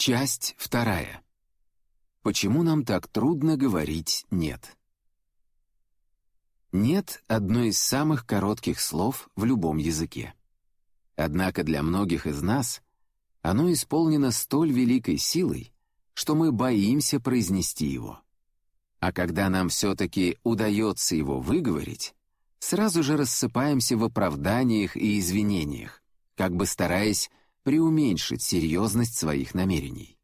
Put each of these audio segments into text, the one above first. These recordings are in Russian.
Часть вторая. Почему нам так трудно говорить «нет»? «Нет» — одно из самых коротких слов в любом языке. Однако для многих из нас оно исполнено столь великой силой, что мы боимся произнести его. А когда нам все-таки удается его выговорить, сразу же рассыпаемся в оправданиях и извинениях, как бы стараясь преуменьшить серьезность своих намерений.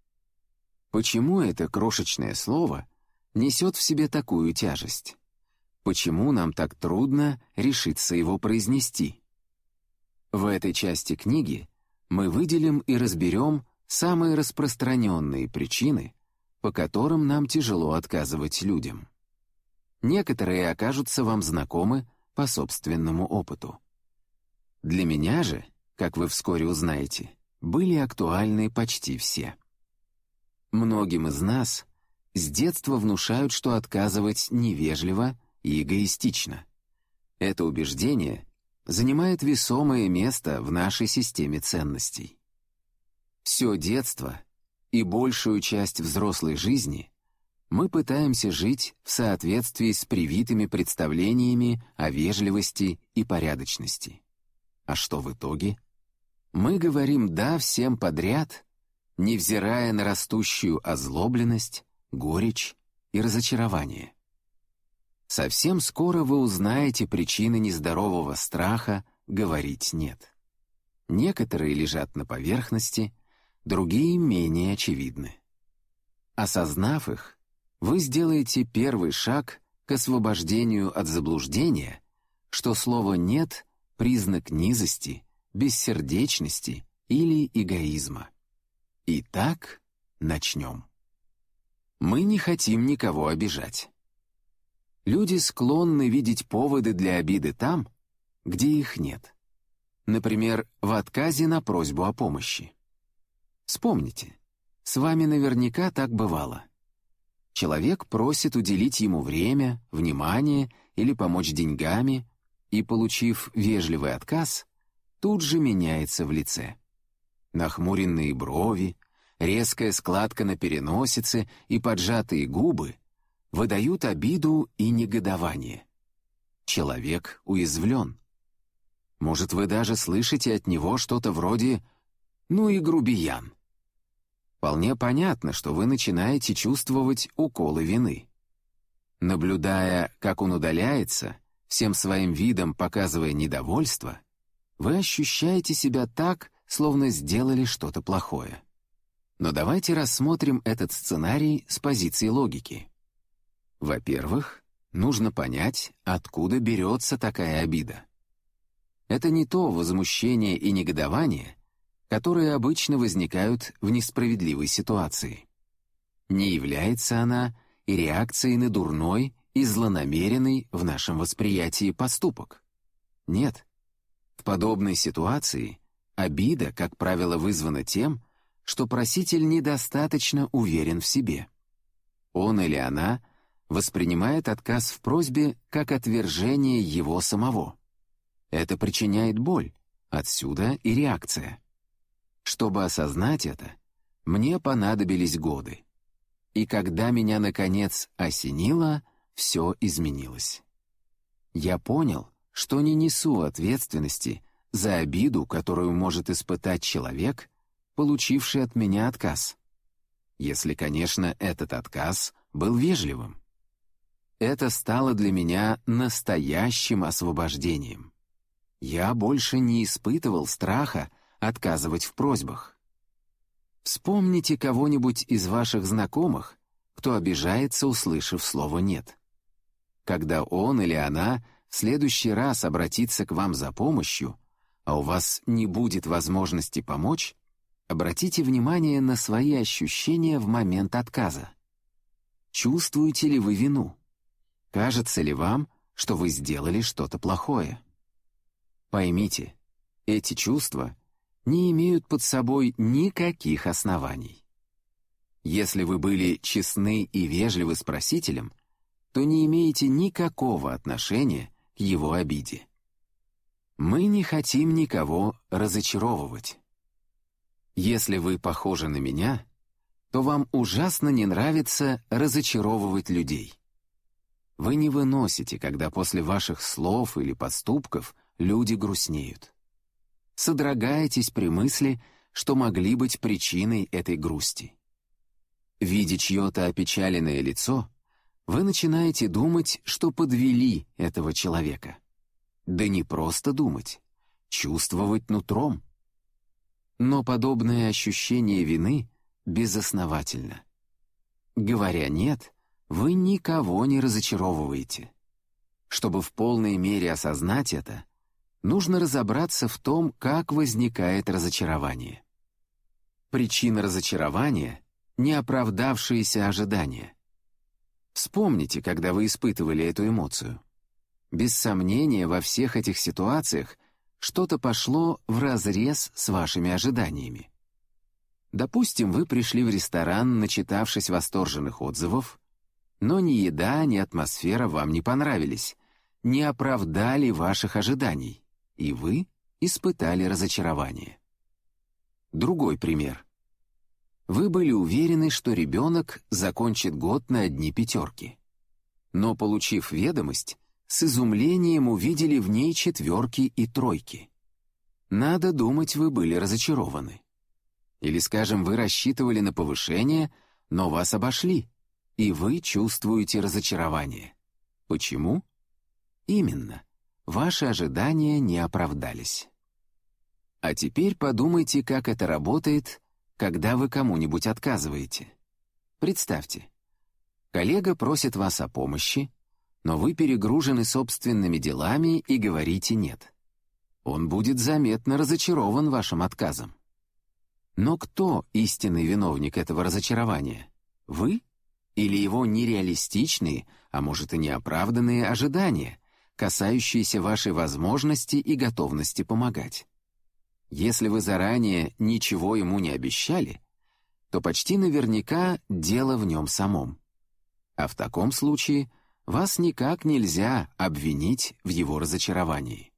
Почему это крошечное слово несет в себе такую тяжесть? Почему нам так трудно решиться его произнести? В этой части книги мы выделим и разберем самые распространенные причины, по которым нам тяжело отказывать людям. Некоторые окажутся вам знакомы по собственному опыту. Для меня же — как вы вскоре узнаете, были актуальны почти все. Многим из нас с детства внушают, что отказывать невежливо и эгоистично. Это убеждение занимает весомое место в нашей системе ценностей. Все детство и большую часть взрослой жизни мы пытаемся жить в соответствии с привитыми представлениями о вежливости и порядочности. А что в итоге? Мы говорим «да» всем подряд, невзирая на растущую озлобленность, горечь и разочарование. Совсем скоро вы узнаете причины нездорового страха говорить «нет». Некоторые лежат на поверхности, другие менее очевидны. Осознав их, вы сделаете первый шаг к освобождению от заблуждения, что слово «нет» — признак низости бессердечности или эгоизма. Итак, начнем. Мы не хотим никого обижать. Люди склонны видеть поводы для обиды там, где их нет. Например, в отказе на просьбу о помощи. Вспомните, с вами наверняка так бывало. Человек просит уделить ему время, внимание или помочь деньгами, и, получив вежливый отказ, тут же меняется в лице. Нахмуренные брови, резкая складка на переносице и поджатые губы выдают обиду и негодование. Человек уязвлен. Может, вы даже слышите от него что-то вроде «ну и грубиян». Вполне понятно, что вы начинаете чувствовать уколы вины. Наблюдая, как он удаляется, всем своим видом показывая недовольство, вы ощущаете себя так, словно сделали что-то плохое. Но давайте рассмотрим этот сценарий с позиции логики. Во-первых, нужно понять, откуда берется такая обида. Это не то возмущение и негодование, которые обычно возникают в несправедливой ситуации. Не является она и реакцией на дурной и злонамеренный в нашем восприятии поступок. Нет, в подобной ситуации обида, как правило, вызвана тем, что проситель недостаточно уверен в себе. Он или она воспринимает отказ в просьбе как отвержение его самого. Это причиняет боль, отсюда и реакция. Чтобы осознать это, мне понадобились годы. И когда меня, наконец, осенило, все изменилось. Я понял, что не несу ответственности за обиду, которую может испытать человек, получивший от меня отказ. Если, конечно, этот отказ был вежливым. Это стало для меня настоящим освобождением. Я больше не испытывал страха отказывать в просьбах. Вспомните кого-нибудь из ваших знакомых, кто обижается, услышав слово «нет». Когда он или она — следующий раз обратиться к вам за помощью, а у вас не будет возможности помочь, обратите внимание на свои ощущения в момент отказа. Чувствуете ли вы вину? Кажется ли вам, что вы сделали что-то плохое? Поймите, эти чувства не имеют под собой никаких оснований. Если вы были честны и вежливы с просителем, то не имеете никакого отношения его обиде. Мы не хотим никого разочаровывать. Если вы похожи на меня, то вам ужасно не нравится разочаровывать людей. Вы не выносите, когда после ваших слов или поступков люди грустнеют. Содрогаетесь при мысли, что могли быть причиной этой грусти. Видя чье-то опечаленное лицо, вы начинаете думать, что подвели этого человека. Да не просто думать, чувствовать нутром. Но подобное ощущение вины безосновательно. Говоря «нет», вы никого не разочаровываете. Чтобы в полной мере осознать это, нужно разобраться в том, как возникает разочарование. Причина разочарования — неоправдавшиеся ожидания. Вспомните, когда вы испытывали эту эмоцию. Без сомнения, во всех этих ситуациях что-то пошло вразрез с вашими ожиданиями. Допустим, вы пришли в ресторан, начитавшись восторженных отзывов, но ни еда, ни атмосфера вам не понравились, не оправдали ваших ожиданий, и вы испытали разочарование. Другой пример. Вы были уверены, что ребенок закончит год на одни пятерки. Но, получив ведомость, с изумлением увидели в ней четверки и тройки. Надо думать, вы были разочарованы. Или, скажем, вы рассчитывали на повышение, но вас обошли, и вы чувствуете разочарование. Почему? Именно. Ваши ожидания не оправдались. А теперь подумайте, как это работает, когда вы кому-нибудь отказываете. Представьте, коллега просит вас о помощи, но вы перегружены собственными делами и говорите «нет». Он будет заметно разочарован вашим отказом. Но кто истинный виновник этого разочарования? Вы? Или его нереалистичные, а может и неоправданные ожидания, касающиеся вашей возможности и готовности помогать? Если вы заранее ничего ему не обещали, то почти наверняка дело в нем самом. А в таком случае вас никак нельзя обвинить в его разочаровании.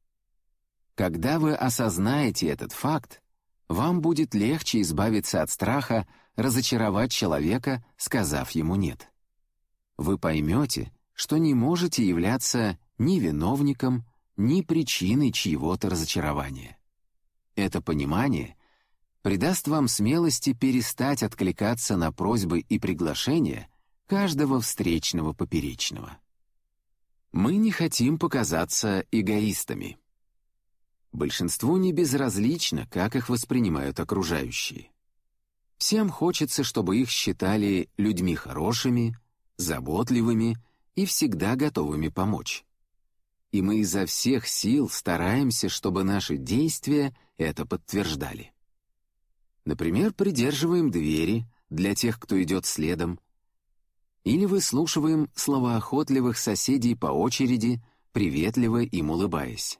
Когда вы осознаете этот факт, вам будет легче избавиться от страха разочаровать человека, сказав ему «нет». Вы поймете, что не можете являться ни виновником, ни причиной чьего-то разочарования. Это понимание придаст вам смелости перестать откликаться на просьбы и приглашения каждого встречного поперечного. Мы не хотим показаться эгоистами. Большинству не безразлично, как их воспринимают окружающие. Всем хочется, чтобы их считали людьми хорошими, заботливыми и всегда готовыми помочь. И мы изо всех сил стараемся, чтобы наши действия это подтверждали. Например, придерживаем двери для тех, кто идет следом, или выслушиваем словоохотливых соседей по очереди, приветливо им улыбаясь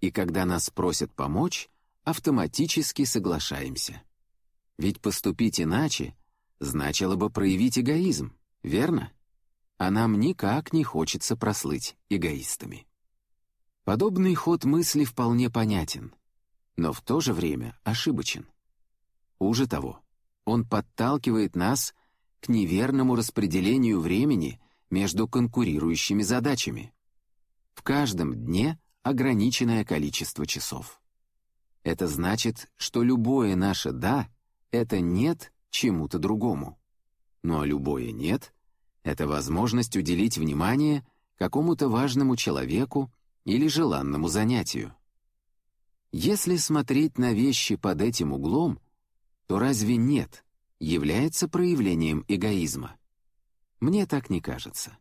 и когда нас просят помочь, автоматически соглашаемся. Ведь поступить иначе значило бы проявить эгоизм, верно? А нам никак не хочется прослыть эгоистами. Подобный ход мысли вполне понятен, но в то же время ошибочен. Хуже того, он подталкивает нас к неверному распределению времени между конкурирующими задачами. В каждом дне ограниченное количество часов. Это значит, что любое наше «да» — это «нет» чему-то другому. Ну а любое «нет» — это возможность уделить внимание какому-то важному человеку или желанному занятию. Если смотреть на вещи под этим углом, то разве «нет» является проявлением эгоизма? Мне так не кажется.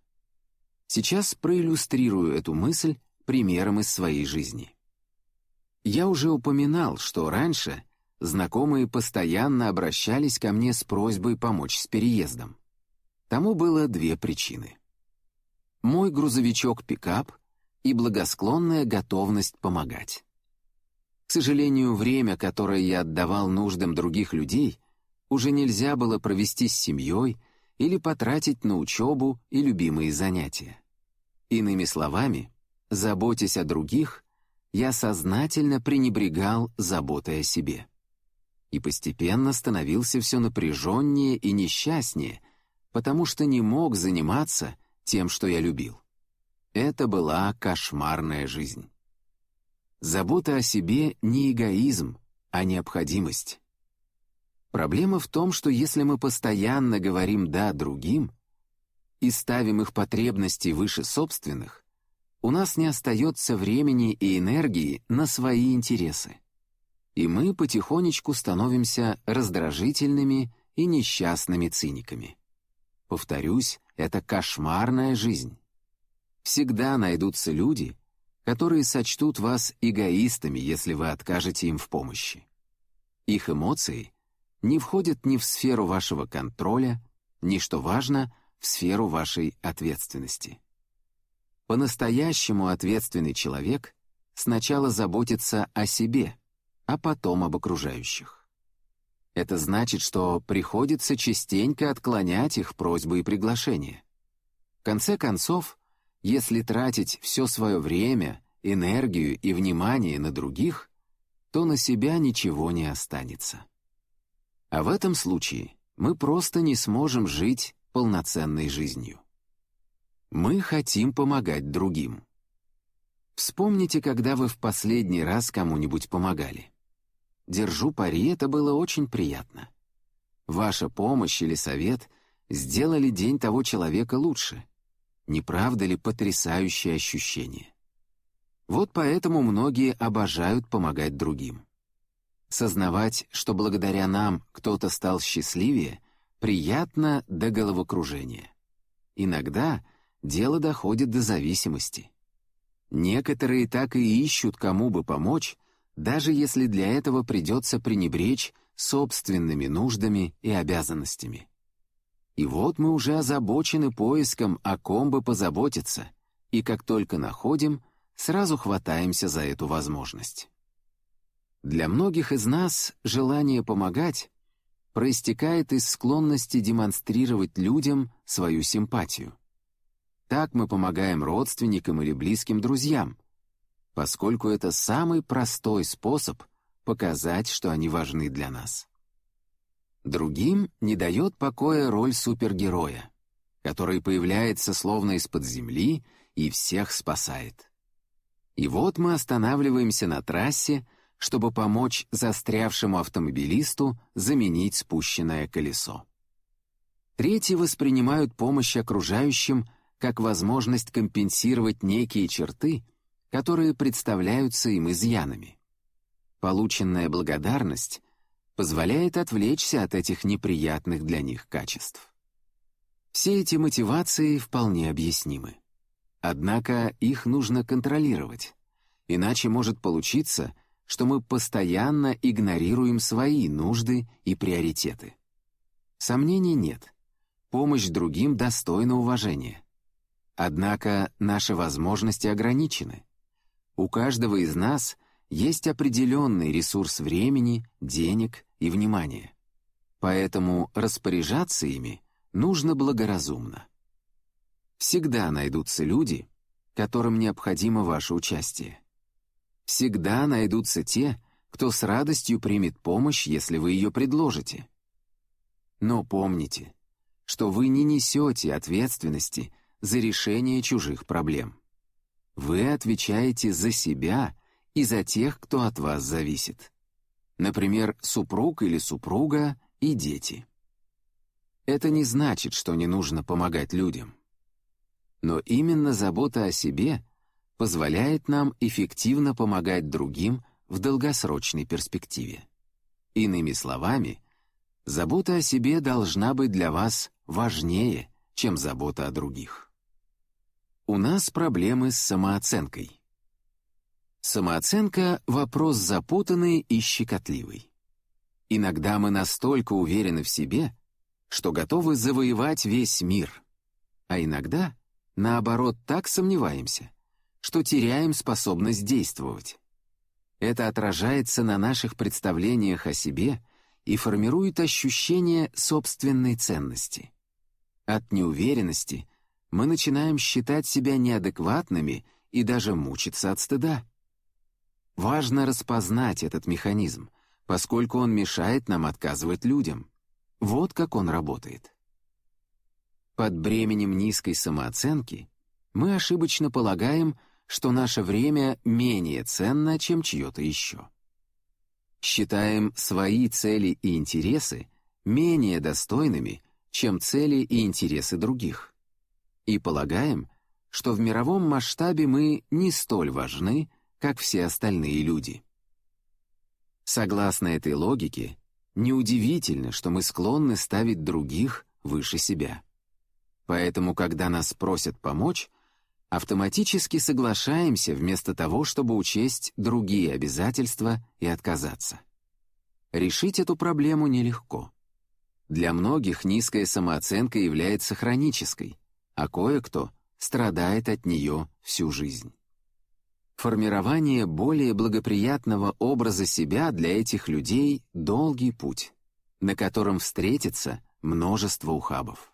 Сейчас проиллюстрирую эту мысль примером из своей жизни. Я уже упоминал, что раньше знакомые постоянно обращались ко мне с просьбой помочь с переездом. Тому было две причины. Мой грузовичок-пикап и благосклонная готовность помогать. К сожалению, время, которое я отдавал нуждам других людей, уже нельзя было провести с семьей или потратить на учебу и любимые занятия. Иными словами, Заботясь о других, я сознательно пренебрегал заботой о себе. и постепенно становился все напряженнее и несчастнее, потому что не мог заниматься тем, что я любил. Это была кошмарная жизнь. Забота о себе не эгоизм, а необходимость. Проблема в том, что если мы постоянно говорим «да» другим и ставим их потребности выше собственных, у нас не остается времени и энергии на свои интересы. И мы потихонечку становимся раздражительными и несчастными циниками. Повторюсь, это кошмарная жизнь. Всегда найдутся люди, которые сочтут вас эгоистами, если вы откажете им в помощи. Их эмоции не входят ни в сферу вашего контроля, ни, что важно, в сферу вашей ответственности. По-настоящему ответственный человек сначала заботится о себе, а потом об окружающих. Это значит, что приходится частенько отклонять их просьбы и приглашения. В конце концов, если тратить все свое время, энергию и внимание на других, то на себя ничего не останется. А в этом случае мы просто не сможем жить полноценной жизнью. Мы хотим помогать другим. Вспомните, когда вы в последний раз кому-нибудь помогали. Держу пари, это было очень приятно. Ваша помощь или совет сделали день того человека лучше. Не правда ли потрясающее ощущение? Вот поэтому многие обожают помогать другим. Сознавать, что благодаря нам кто-то стал счастливее, приятно до головокружения. Иногда дело доходит до зависимости. Некоторые так и ищут, кому бы помочь, даже если для этого придется пренебречь собственными нуждами и обязанностями. И вот мы уже озабочены поиском, о ком бы позаботиться, и как только находим, сразу хватаемся за эту возможность. Для многих из нас желание помогать проистекает из склонности демонстрировать людям свою симпатию. Так мы помогаем родственникам или близким друзьям, поскольку это самый простой способ показать, что они важны для нас. Другим не дает покоя роль супергероя, который появляется словно из-под земли и всех спасает. И вот мы останавливаемся на трассе, чтобы помочь застрявшему автомобилисту заменить спущенное колесо. Третьи воспринимают помощь окружающим как возможность компенсировать некие черты, которые представляются им изъянами. Полученная благодарность позволяет отвлечься от этих неприятных для них качеств. Все эти мотивации вполне объяснимы. Однако их нужно контролировать, иначе может получиться — что мы постоянно игнорируем свои нужды и приоритеты. Сомнений нет. Помощь другим достойна уважения. Однако наши возможности ограничены. У каждого из нас есть определенный ресурс времени, денег и внимания. Поэтому распоряжаться ими нужно благоразумно. Всегда найдутся люди, которым необходимо ваше участие. Всегда найдутся те, кто с радостью примет помощь, если вы ее предложите. Но помните, что вы не несете ответственности за решение чужих проблем. Вы отвечаете за себя и за тех, кто от вас зависит. Например, супруг или супруга и дети. Это не значит, что не нужно помогать людям. Но именно забота о себе позволяет нам эффективно помогать другим в долгосрочной перспективе. Иными словами, забота о себе должна быть для вас важнее, чем забота о других. У нас проблемы с самооценкой. Самооценка — вопрос запутанный и щекотливый. Иногда мы настолько уверены в себе, что готовы завоевать весь мир, а иногда, наоборот, так сомневаемся, что теряем способность действовать. Это отражается на наших представлениях о себе и формирует ощущение собственной ценности. От неуверенности мы начинаем считать себя неадекватными и даже мучиться от стыда. Важно распознать этот механизм, поскольку он мешает нам отказывать людям. Вот как он работает. Под бременем низкой самооценки мы ошибочно полагаем, что наше время менее ценно, чем чье-то еще. Считаем свои цели и интересы менее достойными, чем цели и интересы других. И полагаем, что в мировом масштабе мы не столь важны, как все остальные люди. Согласно этой логике, неудивительно, что мы склонны ставить других выше себя. Поэтому, когда нас просят помочь, автоматически соглашаемся вместо того, чтобы учесть другие обязательства и отказаться. Решить эту проблему нелегко. Для многих низкая самооценка является хронической, а кое-кто страдает от нее всю жизнь. Формирование более благоприятного образа себя для этих людей — долгий путь, на котором встретится множество ухабов.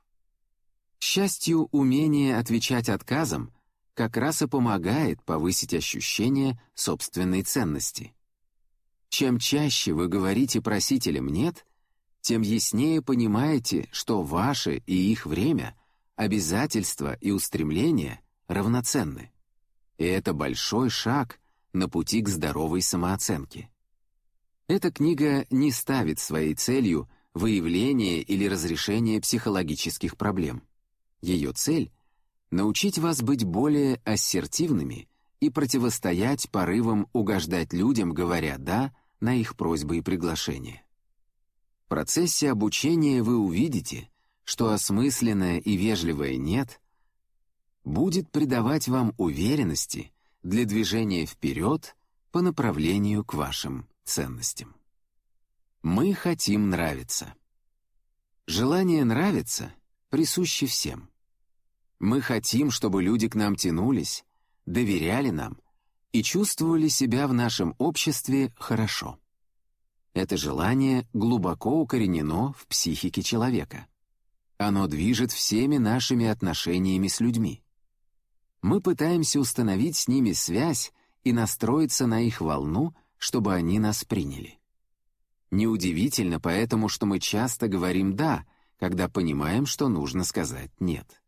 К счастью, умение отвечать отказом как раз и помогает повысить ощущение собственной ценности. Чем чаще вы говорите просителям «нет», тем яснее понимаете, что ваше и их время, обязательства и устремления равноценны. И это большой шаг на пути к здоровой самооценке. Эта книга не ставит своей целью выявление или разрешение психологических проблем. Ее цель — научить вас быть более ассертивными и противостоять порывам угождать людям, говоря «да» на их просьбы и приглашения. В процессе обучения вы увидите, что осмысленное и вежливое «нет» будет придавать вам уверенности для движения вперед по направлению к вашим ценностям. Мы хотим нравиться. Желание нравиться присуще всем. Мы хотим, чтобы люди к нам тянулись, доверяли нам и чувствовали себя в нашем обществе хорошо. Это желание глубоко укоренено в психике человека. Оно движет всеми нашими отношениями с людьми мы пытаемся установить с ними связь и настроиться на их волну, чтобы они нас приняли. Неудивительно поэтому, что мы часто говорим «да», когда понимаем, что нужно сказать «нет».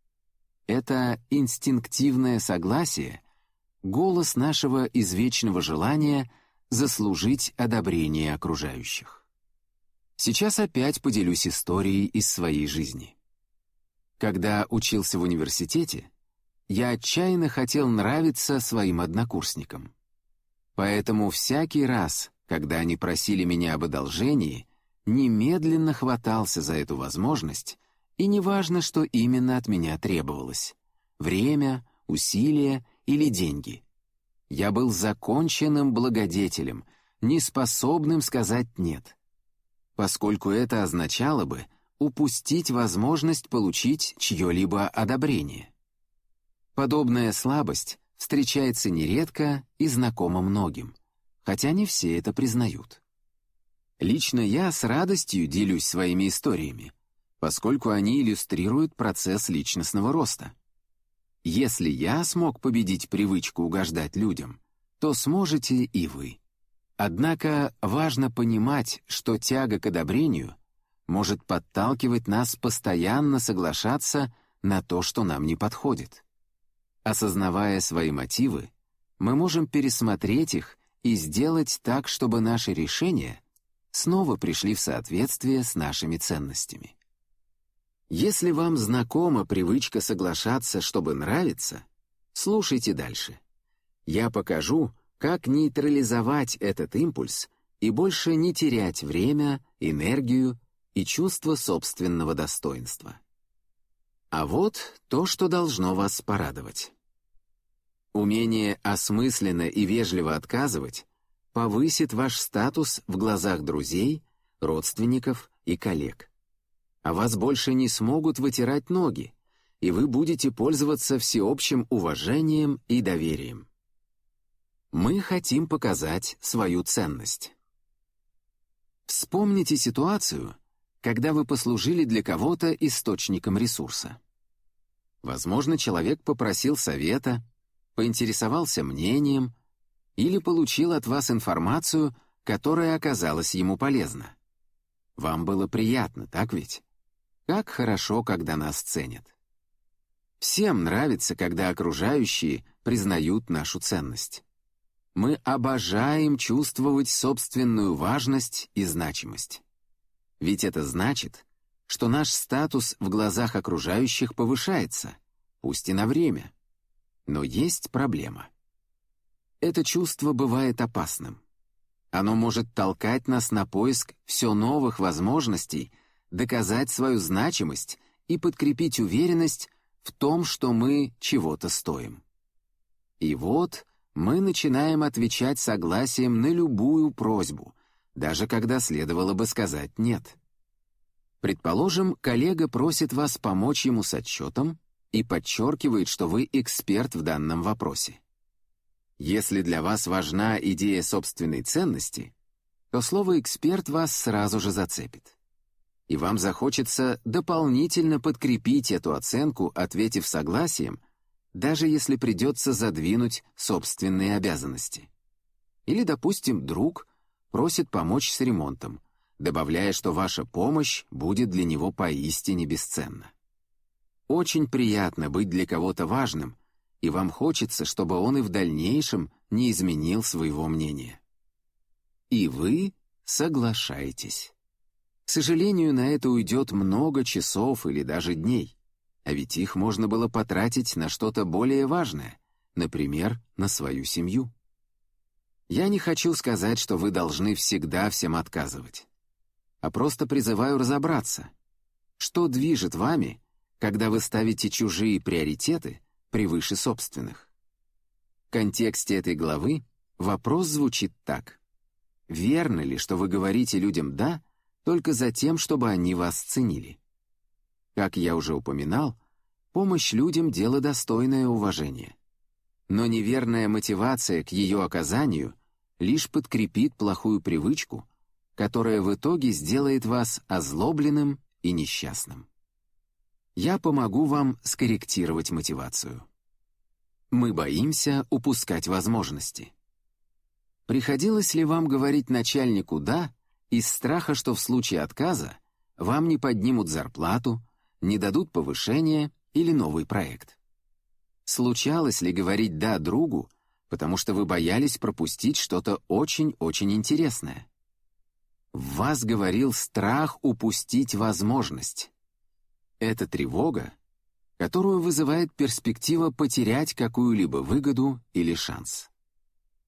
Это инстинктивное согласие, голос нашего извечного желания заслужить одобрение окружающих. Сейчас опять поделюсь историей из своей жизни. Когда учился в университете, я отчаянно хотел нравиться своим однокурсникам. Поэтому всякий раз, когда они просили меня об одолжении, немедленно хватался за эту возможность, и неважно, что именно от меня требовалось — время, усилия или деньги. Я был законченным благодетелем, неспособным сказать «нет», поскольку это означало бы упустить возможность получить чье-либо одобрение. Подобная слабость встречается нередко и знакома многим, хотя не все это признают. Лично я с радостью делюсь своими историями, поскольку они иллюстрируют процесс личностного роста. Если я смог победить привычку угождать людям, то сможете и вы. Однако важно понимать, что тяга к одобрению может подталкивать нас постоянно соглашаться на то, что нам не подходит. Осознавая свои мотивы, мы можем пересмотреть их и сделать так, чтобы наши решения снова пришли в соответствие с нашими ценностями. Если вам знакома привычка соглашаться, чтобы нравиться, слушайте дальше. Я покажу, как нейтрализовать этот импульс и больше не терять время, энергию и чувство собственного достоинства. А вот то, что должно вас порадовать. Умение осмысленно и вежливо отказывать повысит ваш статус в глазах друзей, родственников и коллег. А вас больше не смогут вытирать ноги, и вы будете пользоваться всеобщим уважением и доверием. Мы хотим показать свою ценность. Вспомните ситуацию, когда вы послужили для кого-то источником ресурса. Возможно, человек попросил совета, поинтересовался мнением или получил от вас информацию, которая оказалась ему полезна. Вам было приятно, так ведь? Как хорошо, когда нас ценят. Всем нравится, когда окружающие признают нашу ценность. Мы обожаем чувствовать собственную важность и значимость. Ведь это значит, что наш статус в глазах окружающих повышается, пусть и на время. Но есть проблема. Это чувство бывает опасным. Оно может толкать нас на поиск все новых возможностей доказать свою значимость и подкрепить уверенность в том, что мы чего-то стоим. И вот мы начинаем отвечать согласием на любую просьбу, даже когда следовало бы сказать «нет». Предположим, коллега просит вас помочь ему с отчетом и подчеркивает, что вы эксперт в данном вопросе. Если для вас важна идея собственной ценности, то слово «эксперт» вас сразу же зацепит. И вам захочется дополнительно подкрепить эту оценку, ответив согласием, даже если придется задвинуть собственные обязанности. Или, допустим, друг просит помочь с ремонтом, добавляя, что ваша помощь будет для него поистине бесценна. Очень приятно быть для кого-то важным, и вам хочется, чтобы он и в дальнейшем не изменил своего мнения. И вы соглашаетесь. К сожалению, на это уйдет много часов или даже дней, а ведь их можно было потратить на что-то более важное, например, на свою семью. Я не хочу сказать, что вы должны всегда всем отказывать, а просто призываю разобраться, что движет вами, когда вы ставите чужие приоритеты превыше собственных. В контексте этой главы вопрос звучит так. Верно ли, что вы говорите людям «да» только за тем, чтобы они вас ценили? Как я уже упоминал, помощь людям — дело достойное уважения. Но неверная мотивация к ее оказанию лишь подкрепит плохую привычку, которая в итоге сделает вас озлобленным и несчастным я помогу вам скорректировать мотивацию. Мы боимся упускать возможности. Приходилось ли вам говорить начальнику «да» из страха, что в случае отказа вам не поднимут зарплату, не дадут повышения или новый проект? Случалось ли говорить «да» другу, потому что вы боялись пропустить что-то очень-очень интересное? В вас говорил страх упустить возможность. Это тревога, которую вызывает перспектива потерять какую-либо выгоду или шанс.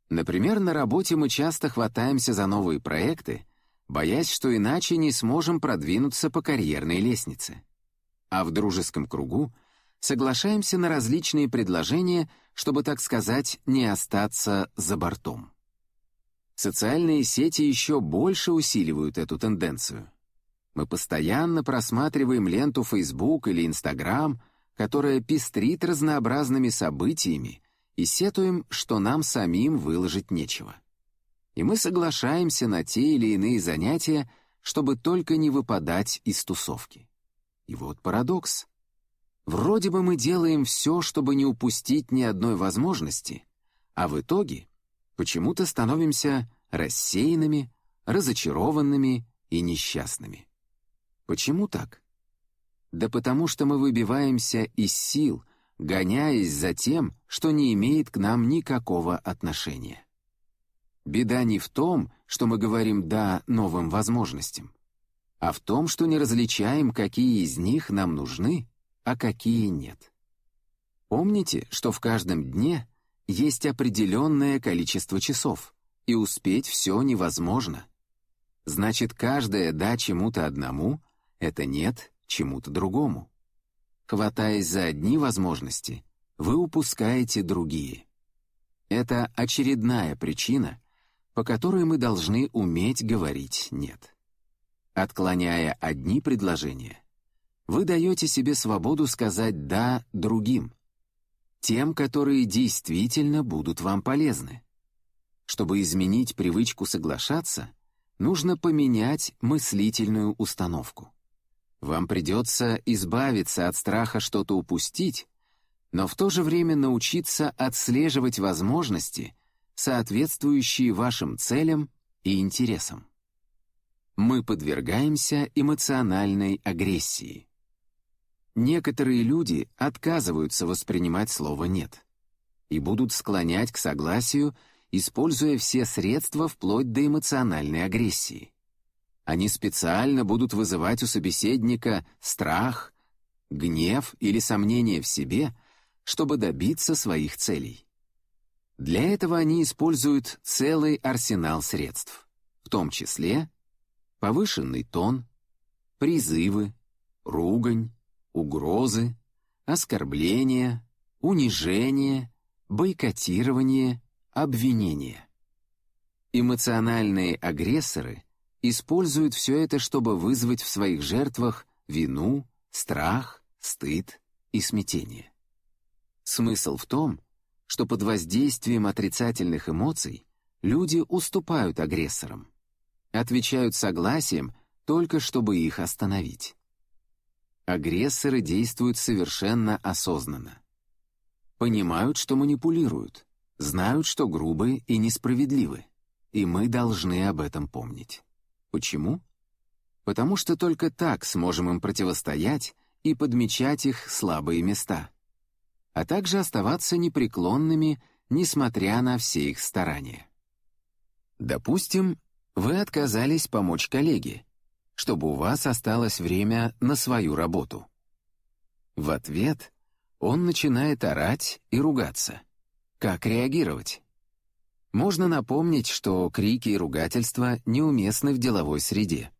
Например, на работе мы часто хватаемся за новые проекты, боясь, что иначе не сможем продвинуться по карьерной лестнице. А в дружеском кругу соглашаемся на различные предложения, чтобы, так сказать, не остаться за бортом. Социальные сети еще больше усиливают эту тенденцию. Мы постоянно просматриваем ленту Facebook или Instagram, которая пестрит разнообразными событиями, и сетуем, что нам самим выложить нечего. И мы соглашаемся на те или иные занятия, чтобы только не выпадать из тусовки. И вот парадокс. Вроде бы мы делаем все, чтобы не упустить ни одной возможности, а в итоге почему-то становимся рассеянными, разочарованными и несчастными. Почему так? Да потому что мы выбиваемся из сил, гоняясь за тем, что не имеет к нам никакого отношения. Беда не в том, что мы говорим «да» новым возможностям, а в том, что не различаем, какие из них нам нужны, а какие нет. Помните, что в каждом дне есть определенное количество часов, и успеть все невозможно. Значит, каждое «да» чему-то одному это нет чему-то другому. Хватаясь за одни возможности, вы упускаете другие. Это очередная причина, по которой мы должны уметь говорить «нет». Отклоняя одни предложения, вы даете себе свободу сказать «да» другим, тем, которые действительно будут вам полезны. Чтобы изменить привычку соглашаться, нужно поменять мыслительную установку. Вам придется избавиться от страха что-то упустить, но в то же время научиться отслеживать возможности, соответствующие вашим целям и интересам. Мы подвергаемся эмоциональной агрессии. Некоторые люди отказываются воспринимать слово «нет» и будут склонять к согласию, используя все средства вплоть до эмоциональной агрессии. Они специально будут вызывать у собеседника страх, гнев или сомнение в себе, чтобы добиться своих целей. Для этого они используют целый арсенал средств, в том числе повышенный тон, призывы, ругань, угрозы, оскорбления, унижение, бойкотирование, обвинение. Эмоциональные агрессоры используют все это, чтобы вызвать в своих жертвах вину, страх, стыд и смятение. Смысл в том, что под воздействием отрицательных эмоций люди уступают агрессорам, отвечают согласием только чтобы их остановить. Агрессоры действуют совершенно осознанно. Понимают, что манипулируют, знают, что грубы и несправедливы, и мы должны об этом помнить. Почему? Потому что только так сможем им противостоять и подмечать их слабые места — а также оставаться непреклонными, несмотря на все их старания. Допустим, вы отказались помочь коллеге, чтобы у вас осталось время на свою работу. В ответ он начинает орать и ругаться. Как реагировать? Можно напомнить, что крики и ругательства неуместны в деловой среде.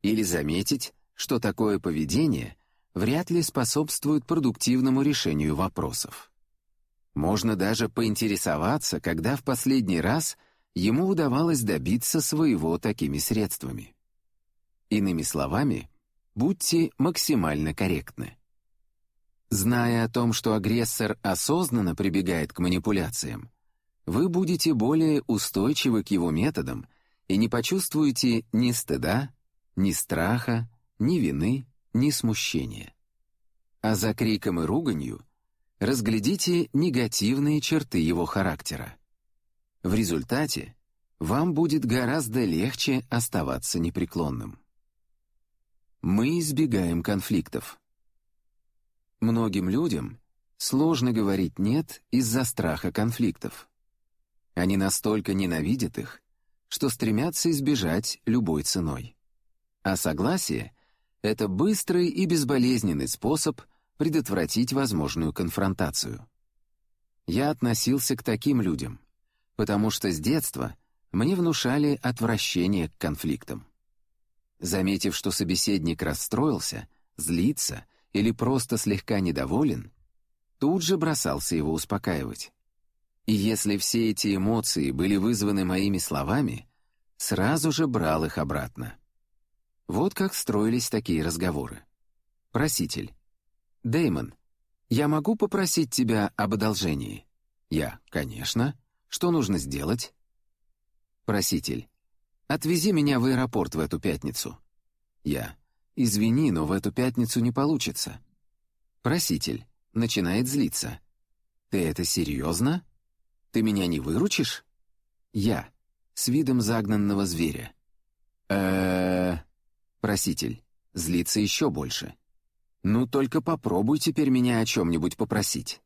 Или заметить, что такое поведение вряд ли способствует продуктивному решению вопросов. Можно даже поинтересоваться, когда в последний раз ему удавалось добиться своего такими средствами. Иными словами, будьте максимально корректны. Зная о том, что агрессор осознанно прибегает к манипуляциям, вы будете более устойчивы к его методам и не почувствуете ни стыда, ни страха, ни вины, ни смущения. А за криком и руганью разглядите негативные черты его характера. В результате вам будет гораздо легче оставаться непреклонным. Мы избегаем конфликтов. Многим людям сложно говорить «нет» из-за страха конфликтов. Они настолько ненавидят их, что стремятся избежать любой ценой. А согласие это быстрый и безболезненный способ предотвратить возможную конфронтацию. Я относился к таким людям, потому что с детства мне внушали отвращение к конфликтам. Заметив, что собеседник расстроился, злится или просто слегка недоволен, тут же бросался его успокаивать. И если все эти эмоции были вызваны моими словами, сразу же брал их обратно. Вот как строились такие разговоры. Проситель. Деймон, я могу попросить тебя об одолжении? Я. Конечно. Что нужно сделать? Проситель. Отвези меня в аэропорт в эту пятницу. Я. Извини, но в эту пятницу не получится. Проситель. Начинает злиться. Ты это серьезно? Ты меня не выручишь? Я. С видом загнанного зверя. э Проситель. Злится еще больше. «Ну, только попробуй теперь меня о чем-нибудь попросить».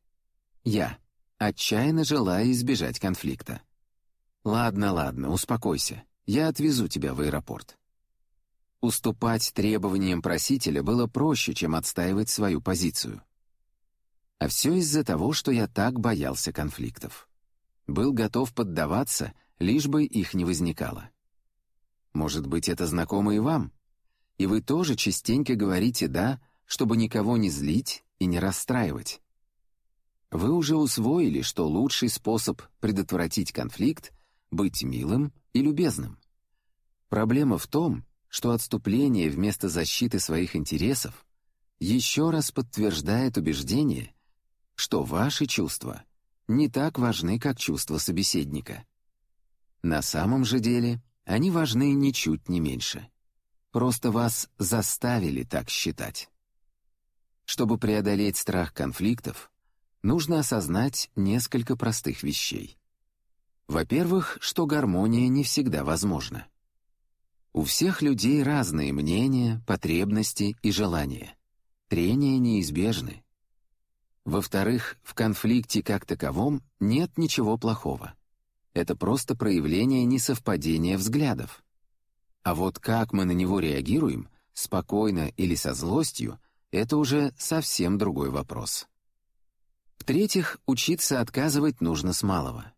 Я. Отчаянно желая избежать конфликта. «Ладно, ладно, успокойся. Я отвезу тебя в аэропорт». Уступать требованиям просителя было проще, чем отстаивать свою позицию. А все из-за того, что я так боялся конфликтов. Был готов поддаваться, лишь бы их не возникало. Может быть, это знакомо и вам? И вы тоже частенько говорите «да», чтобы никого не злить и не расстраивать. Вы уже усвоили, что лучший способ предотвратить конфликт — быть милым и любезным. Проблема в том, что отступление вместо защиты своих интересов еще раз подтверждает убеждение, что ваши чувства не так важны, как чувства собеседника. На самом же деле они важны ничуть не меньше. Просто вас заставили так считать. Чтобы преодолеть страх конфликтов, нужно осознать несколько простых вещей. Во-первых, что гармония не всегда возможна. У всех людей разные мнения, потребности и желания. Трения неизбежны. Во-вторых, в конфликте как таковом нет ничего плохого. Это просто проявление несовпадения взглядов. А вот как мы на него реагируем, спокойно или со злостью, это уже совсем другой вопрос. В-третьих, учиться отказывать нужно с малого.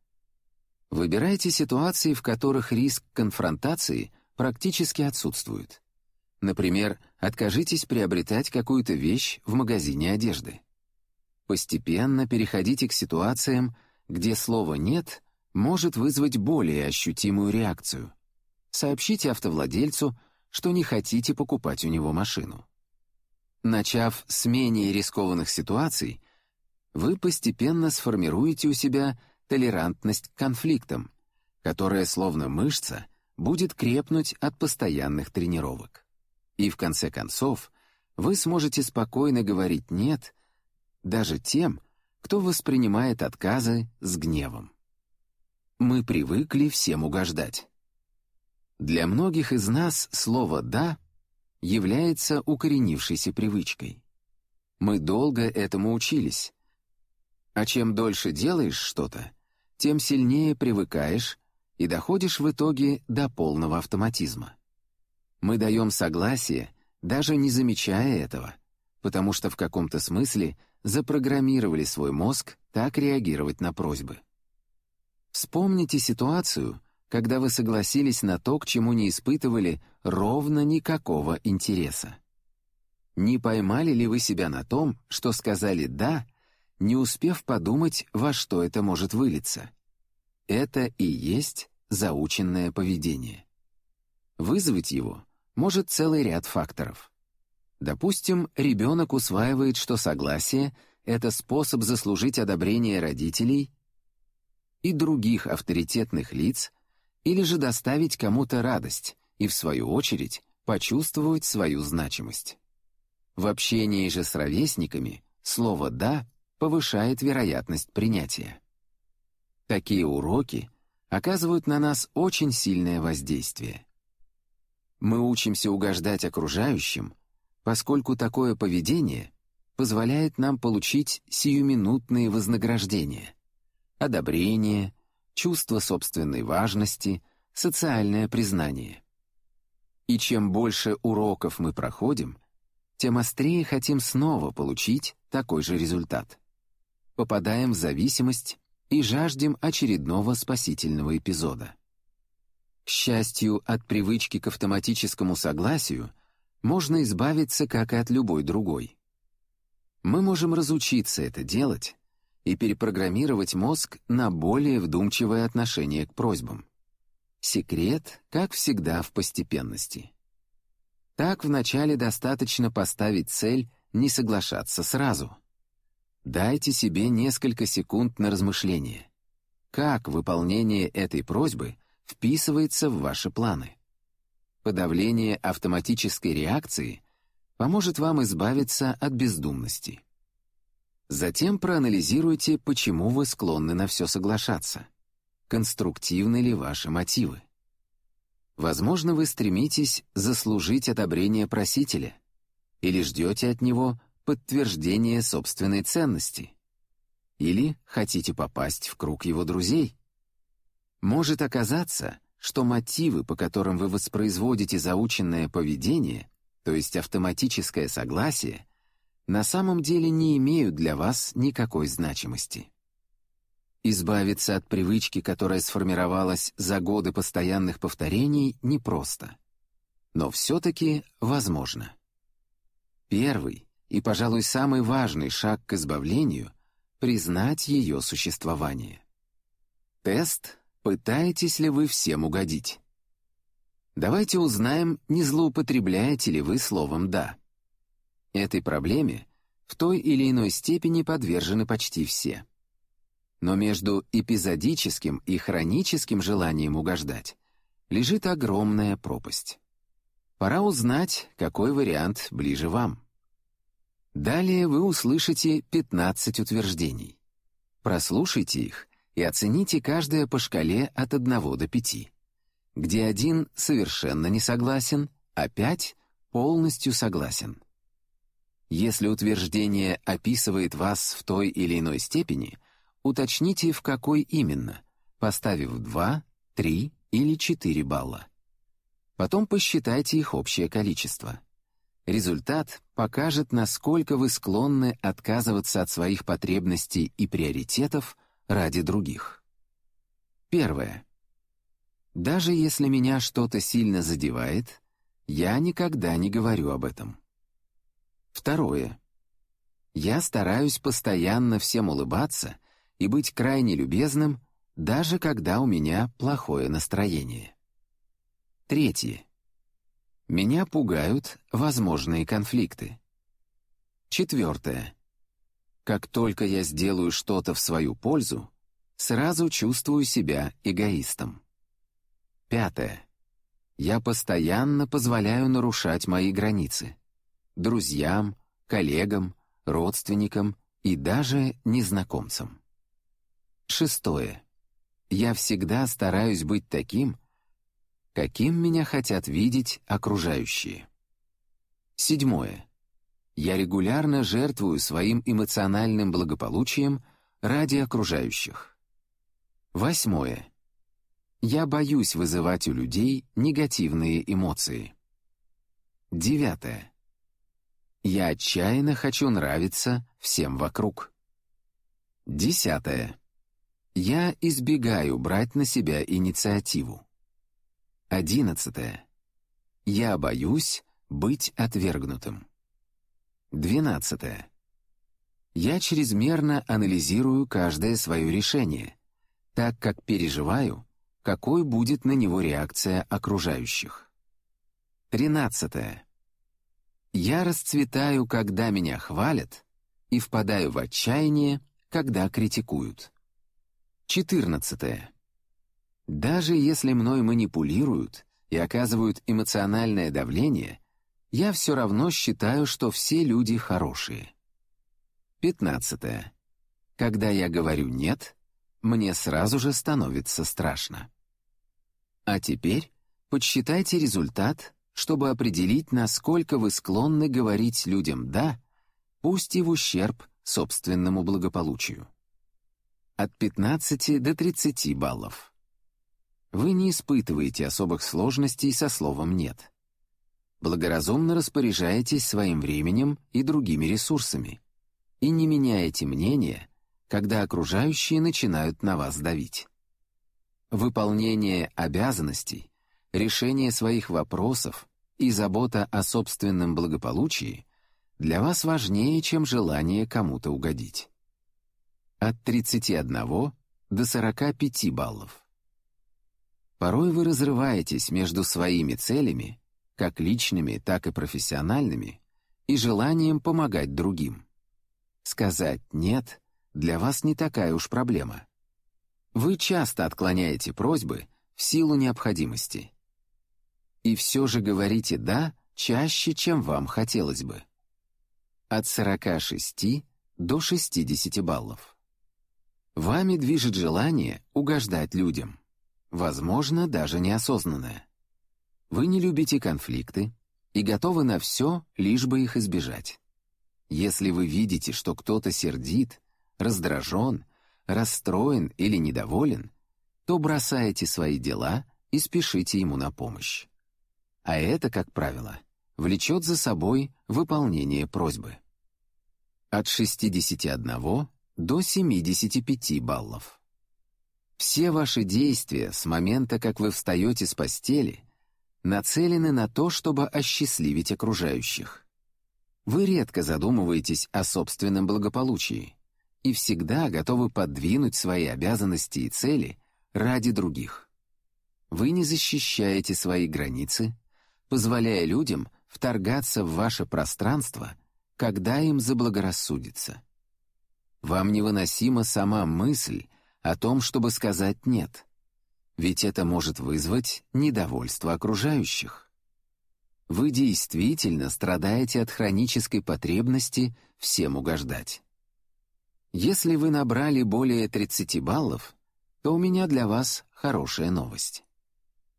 Выбирайте ситуации, в которых риск конфронтации практически отсутствует. Например, откажитесь приобретать какую-то вещь в магазине одежды. Постепенно переходите к ситуациям, где слово «нет» может вызвать более ощутимую реакцию. Сообщите автовладельцу, что не хотите покупать у него машину. Начав с менее рискованных ситуаций, вы постепенно сформируете у себя толерантность к конфликтам, которая, словно мышца, будет крепнуть от постоянных тренировок. И в конце концов, вы сможете спокойно говорить «нет» даже тем, кто воспринимает отказы с гневом. Мы привыкли всем угождать. Для многих из нас слово «да» является укоренившейся привычкой. Мы долго этому учились. А чем дольше делаешь что-то, тем сильнее привыкаешь и доходишь в итоге до полного автоматизма. Мы даем согласие, даже не замечая этого, потому что в каком-то смысле запрограммировали свой мозг так реагировать на просьбы. Вспомните ситуацию, когда вы согласились на то, к чему не испытывали ровно никакого интереса. Не поймали ли вы себя на том, что сказали «да», не успев подумать, во что это может вылиться? Это и есть заученное поведение. Вызвать его может целый ряд факторов. Допустим, ребенок усваивает, что согласие — это способ заслужить одобрение родителей и других авторитетных лиц или же доставить кому-то радость и, в свою очередь, почувствовать свою значимость. В общении же с ровесниками слово «да» повышает вероятность принятия. Такие уроки оказывают на нас очень сильное воздействие. Мы учимся угождать окружающим, поскольку такое поведение позволяет нам получить сиюминутные вознаграждения, одобрение, чувство собственной важности, социальное признание. И чем больше уроков мы проходим, тем острее хотим снова получить такой же результат. Попадаем в зависимость и жаждем очередного спасительного эпизода. К счастью, от привычки к автоматическому согласию — можно избавиться, как и от любой другой. Мы можем разучиться это делать и перепрограммировать мозг на более вдумчивое отношение к просьбам. Секрет, как всегда, в постепенности. Так вначале достаточно поставить цель не соглашаться сразу. Дайте себе несколько секунд на размышление. Как выполнение этой просьбы вписывается в ваши планы? Подавление автоматической реакции поможет вам избавиться от бездумности. Затем проанализируйте, почему вы склонны на все соглашаться. Конструктивны ли ваши мотивы? Возможно, вы стремитесь заслужить одобрение просителя или ждете от него подтверждения собственной ценности. Или хотите попасть в круг его друзей. Может оказаться, что мотивы, по которым вы воспроизводите заученное поведение, то есть автоматическое согласие, на самом деле не имеют для вас никакой значимости. Избавиться от привычки, которая сформировалась за годы постоянных повторений, непросто. Но все-таки возможно. Первый и, пожалуй, самый важный шаг к избавлению — признать ее существование. Тест Пытаетесь ли вы всем угодить? Давайте узнаем, не злоупотребляете ли вы словом «да». Этой проблеме в той или иной степени подвержены почти все. Но между эпизодическим и хроническим желанием угождать лежит огромная пропасть. Пора узнать, какой вариант ближе вам. Далее вы услышите 15 утверждений. Прослушайте их и оцените каждое по шкале от 1 до 5, где один совершенно не согласен, а 5 полностью согласен. Если утверждение описывает вас в той или иной степени, уточните, в какой именно, поставив 2, 3 или 4 балла. Потом посчитайте их общее количество. Результат покажет, насколько вы склонны отказываться от своих потребностей и приоритетов ради других. Первое. Даже если меня что-то сильно задевает, я никогда не говорю об этом. Второе. Я стараюсь постоянно всем улыбаться и быть крайне любезным, даже когда у меня плохое настроение. Третье. Меня пугают возможные конфликты. Четвертое. Как только я сделаю что-то в свою пользу, сразу чувствую себя эгоистом. Пятое. Я постоянно позволяю нарушать мои границы. Друзьям, коллегам, родственникам и даже незнакомцам. Шестое. Я всегда стараюсь быть таким, каким меня хотят видеть окружающие. Седьмое. Я регулярно жертвую своим эмоциональным благополучием ради окружающих. Восьмое. Я боюсь вызывать у людей негативные эмоции. Девятое. Я отчаянно хочу нравиться всем вокруг. Десятое. Я избегаю брать на себя инициативу. Одиннадцатое. Я боюсь быть отвергнутым. Двенадцатое. Я чрезмерно анализирую каждое свое решение, так как переживаю, какой будет на него реакция окружающих. Тринадцатое. Я расцветаю, когда меня хвалят, и впадаю в отчаяние, когда критикуют. Четырнадцатое. Даже если мной манипулируют и оказывают эмоциональное давление, я все равно считаю, что все люди хорошие. Пятнадцатое. Когда я говорю «нет», мне сразу же становится страшно. А теперь подсчитайте результат, чтобы определить, насколько вы склонны говорить людям «да», пусть и в ущерб собственному благополучию. От 15 до 30 баллов. Вы не испытываете особых сложностей со словом «нет». Благоразумно распоряжаетесь своим временем и другими ресурсами и не меняете мнение, когда окружающие начинают на вас давить. Выполнение обязанностей, решение своих вопросов и забота о собственном благополучии для вас важнее, чем желание кому-то угодить. От 31 до 45 баллов. Порой вы разрываетесь между своими целями, как личными, так и профессиональными, и желанием помогать другим. Сказать «нет» для вас не такая уж проблема. Вы часто отклоняете просьбы в силу необходимости. И все же говорите «да» чаще, чем вам хотелось бы. От 46 до 60 баллов. Вами движет желание угождать людям возможно, даже неосознанное. Вы не любите конфликты и готовы на все, лишь бы их избежать. Если вы видите, что кто-то сердит, раздражен, расстроен или недоволен, то бросаете свои дела и спешите ему на помощь. А это, как правило, влечет за собой выполнение просьбы. От 61 до 75 баллов. Все ваши действия с момента, как вы встаете с постели, нацелены на то, чтобы осчастливить окружающих. Вы редко задумываетесь о собственном благополучии и всегда готовы подвинуть свои обязанности и цели ради других. Вы не защищаете свои границы, позволяя людям вторгаться в ваше пространство, когда им заблагорассудится. Вам невыносима сама мысль о том, чтобы сказать «нет». Ведь это может вызвать недовольство окружающих. Вы действительно страдаете от хронической потребности всем угождать. Если вы набрали более 30 баллов, то у меня для вас хорошая новость.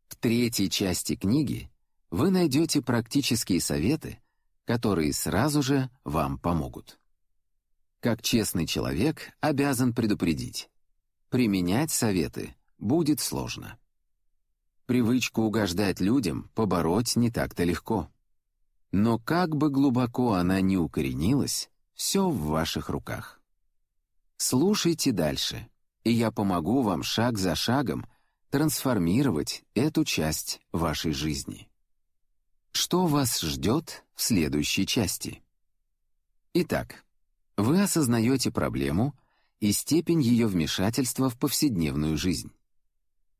В третьей части книги вы найдете практические советы, которые сразу же вам помогут. Как честный человек обязан предупредить. Применять советы будет сложно. Привычку угождать людям побороть не так-то легко. Но как бы глубоко она ни укоренилась, все в ваших руках. Слушайте дальше, и я помогу вам шаг за шагом трансформировать эту часть вашей жизни. Что вас ждет в следующей части? Итак, вы осознаете проблему и степень ее вмешательства в повседневную жизнь.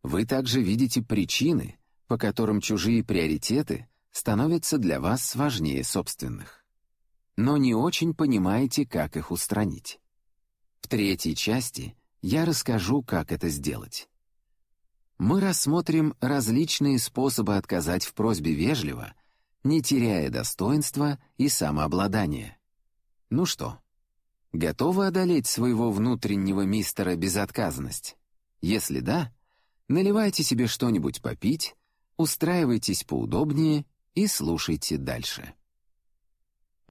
Вы также видите причины, по которым чужие приоритеты становятся для вас важнее собственных. Но не очень понимаете, как их устранить. В третьей части я расскажу, как это сделать. Мы рассмотрим различные способы отказать в просьбе вежливо, не теряя достоинства и самообладания. Ну что, готовы одолеть своего внутреннего мистера безотказность? Если да, Наливайте себе что-нибудь попить, устраивайтесь поудобнее и слушайте дальше.